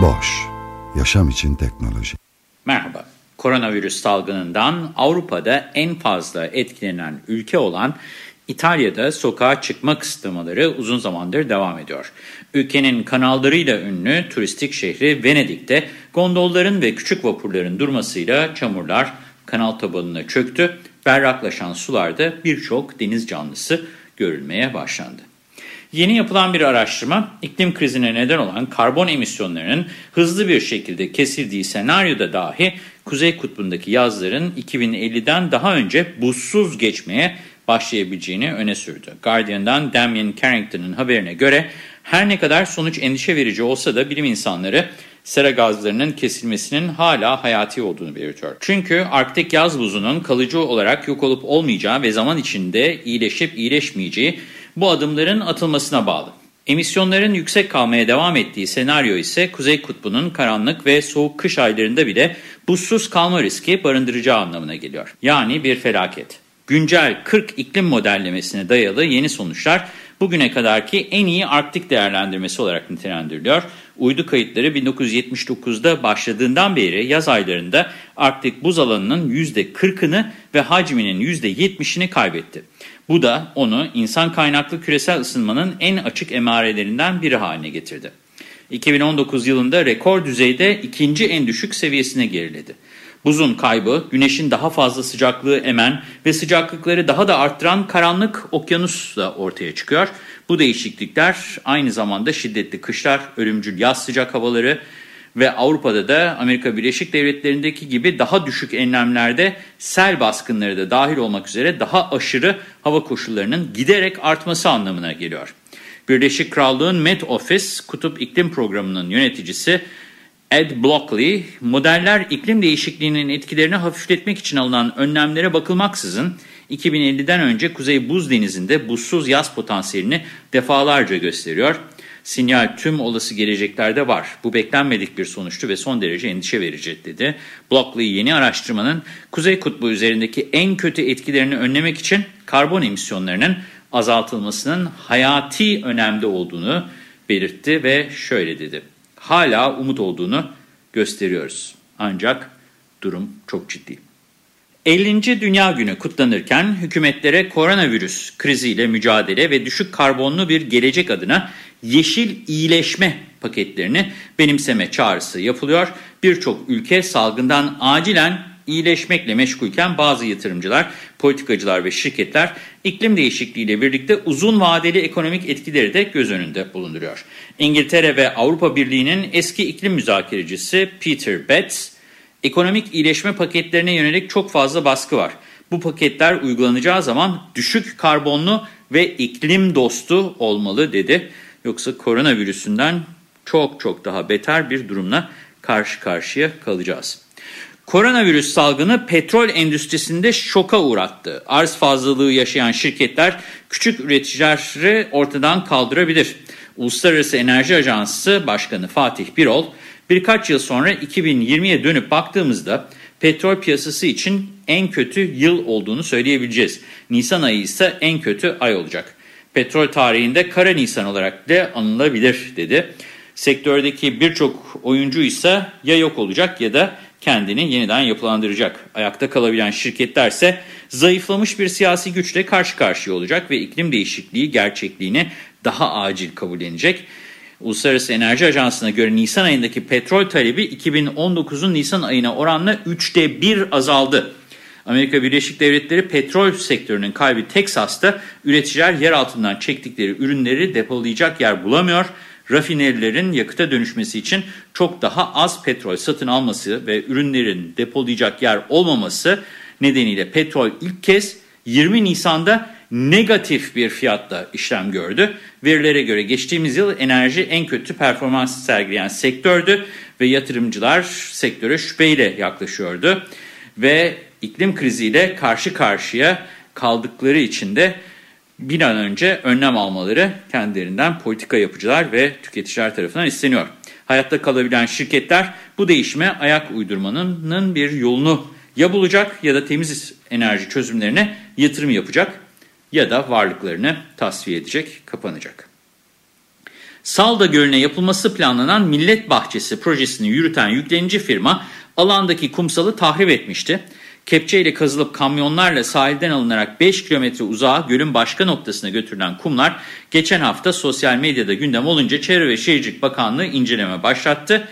Boş, yaşam için teknoloji. Merhaba. Koronavirüs salgınından Avrupa'da en fazla etkilenen ülke olan İtalya'da sokağa çıkma kısıtlamaları uzun zamandır devam ediyor. Ülkenin kanallarıyla ünlü turistik şehri Venedik'te gondolların ve küçük vapurların durmasıyla çamurlar kanal tabanına çöktü. Berraklaşan sularda birçok deniz canlısı görülmeye başlandı. Yeni yapılan bir araştırma iklim krizine neden olan karbon emisyonlarının hızlı bir şekilde kesildiği senaryoda dahi Kuzey Kutbu'ndaki yazların 2050'den daha önce buzsuz geçmeye başlayabileceğini öne sürdü. Guardian'dan Damien Carrington'ın haberine göre her ne kadar sonuç endişe verici olsa da bilim insanları sera gazlarının kesilmesinin hala hayati olduğunu belirtiyor. Çünkü Arktik yaz buzunun kalıcı olarak yok olup olmayacağı ve zaman içinde iyileşip iyileşmeyeceği bu adımların atılmasına bağlı. Emisyonların yüksek kalmaya devam ettiği senaryo ise Kuzey Kutbu'nun karanlık ve soğuk kış aylarında bile buzsuz kalma riski barındıracağı anlamına geliyor. Yani bir felaket. Güncel 40 iklim modellemesine dayalı yeni sonuçlar bugüne kadarki en iyi Arktik değerlendirmesi olarak nitelendiriliyor. Uydu kayıtları 1979'da başladığından beri yaz aylarında Arktik buz alanının %40'ını ve hacminin %70'ini kaybetti. Bu da onu insan kaynaklı küresel ısınmanın en açık emarelerinden biri haline getirdi. 2019 yılında rekor düzeyde ikinci en düşük seviyesine geriledi. Buzun kaybı, güneşin daha fazla sıcaklığı emen ve sıcaklıkları daha da arttıran karanlık okyanus da ortaya çıkıyor. Bu değişiklikler aynı zamanda şiddetli kışlar, ölümcül yaz sıcak havaları ve Avrupa'da da Amerika Birleşik Devletleri'ndeki gibi daha düşük enlemlerde sel baskınları da dahil olmak üzere daha aşırı hava koşullarının giderek artması anlamına geliyor. Birleşik Krallığın Met Office Kutup İklim Programı'nın yöneticisi Ed Blockley, modeller iklim değişikliğinin etkilerini hafifletmek için alınan önlemlere bakılmaksızın 2050'den önce Kuzey Buz Denizi'nde buzsuz yaz potansiyelini defalarca gösteriyor. Sinyal tüm olası geleceklerde var. Bu beklenmedik bir sonuçtu ve son derece endişe verici dedi. Blockley yeni araştırmanın Kuzey Kutbu üzerindeki en kötü etkilerini önlemek için karbon emisyonlarının azaltılmasının hayati önemde olduğunu belirtti ve şöyle dedi hala umut olduğunu gösteriyoruz. Ancak durum çok ciddi. 50. Dünya Günü kutlanırken hükümetlere koronavirüs kriziyle mücadele ve düşük karbonlu bir gelecek adına yeşil iyileşme paketlerini benimseme çağrısı yapılıyor. Birçok ülke salgından acilen iyileşmekle meşgulken bazı yatırımcılar, politikacılar ve şirketler iklim değişikliğiyle birlikte uzun vadeli ekonomik etkileri de göz önünde bulunduruyor. İngiltere ve Avrupa Birliği'nin eski iklim müzakerecisi Peter Betts, ekonomik iyileşme paketlerine yönelik çok fazla baskı var. Bu paketler uygulanacağı zaman düşük karbonlu ve iklim dostu olmalı dedi. Yoksa koronavirüsünden çok çok daha beter bir durumla karşı karşıya kalacağız. Koronavirüs salgını petrol endüstrisinde şoka uğrattı. Arz fazlalığı yaşayan şirketler küçük üreticileri ortadan kaldırabilir. Uluslararası Enerji Ajansı Başkanı Fatih Birol, birkaç yıl sonra 2020'ye dönüp baktığımızda petrol piyasası için en kötü yıl olduğunu söyleyebileceğiz. Nisan ayı ise en kötü ay olacak. Petrol tarihinde kara Nisan olarak da anılabilir dedi. Sektördeki birçok oyuncu ise ya yok olacak ya da kendini yeniden yapılandıracak. Ayakta kalabilen şirketlerse zayıflamış bir siyasi güçle karşı karşıya olacak ve iklim değişikliği gerçekliğini daha acil kabullenecek. Uluslararası Enerji Ajansı'na göre Nisan ayındaki petrol talebi 2019'un Nisan ayına oranla 3'te 1 azaldı. Amerika Birleşik Devletleri petrol sektörünün kalbi Teksas'ta üreticiler yer altından çektikleri ürünleri depolayacak yer bulamıyor rafinerilerin yakıta dönüşmesi için çok daha az petrol satın alması ve ürünlerin depolayacak yer olmaması nedeniyle petrol ilk kez 20 Nisan'da negatif bir fiyatla işlem gördü. Verilere göre geçtiğimiz yıl enerji en kötü performans sergileyen sektördü ve yatırımcılar sektöre şüpheyle yaklaşıyordu. Ve iklim kriziyle karşı karşıya kaldıkları için de bir an önce önlem almaları kendilerinden politika yapıcılar ve tüketiciler tarafından isteniyor. Hayatta kalabilen şirketler bu değişime ayak uydurmanın bir yolunu ya bulacak ya da temiz enerji çözümlerine yatırım yapacak ya da varlıklarını tasfiye edecek, kapanacak. Salda Gölü'ne yapılması planlanan Millet Bahçesi projesini yürüten yüklenici firma alandaki kumsalı tahrip etmişti. Kepçeyle kazılıp kamyonlarla sahilden alınarak 5 kilometre uzağa gölün başka noktasına götürülen kumlar geçen hafta sosyal medyada gündem olunca Çevre ve Şehircilik Bakanlığı inceleme başlattı.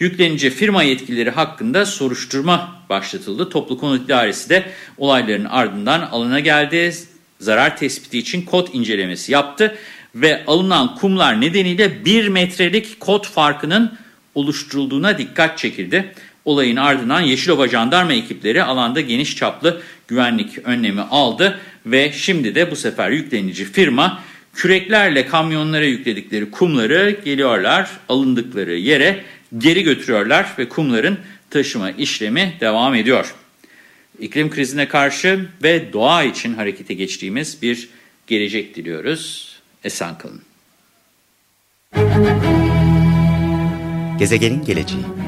Yüklenici firma yetkilileri hakkında soruşturma başlatıldı. Toplu Konut İdaresi de olayların ardından alına geldi. Zarar tespiti için kod incelemesi yaptı ve alınan kumlar nedeniyle 1 metrelik kod farkının oluşturulduğuna dikkat çekildi. Olayın ardından Yeşilova jandarma ekipleri alanda geniş çaplı güvenlik önlemi aldı ve şimdi de bu sefer yüklenici firma küreklerle kamyonlara yükledikleri kumları geliyorlar alındıkları yere geri götürüyorlar ve kumların taşıma işlemi devam ediyor. İklim krizine karşı ve doğa için harekete geçtiğimiz bir gelecek diliyoruz. Esen kalın. Gezegenin geleceği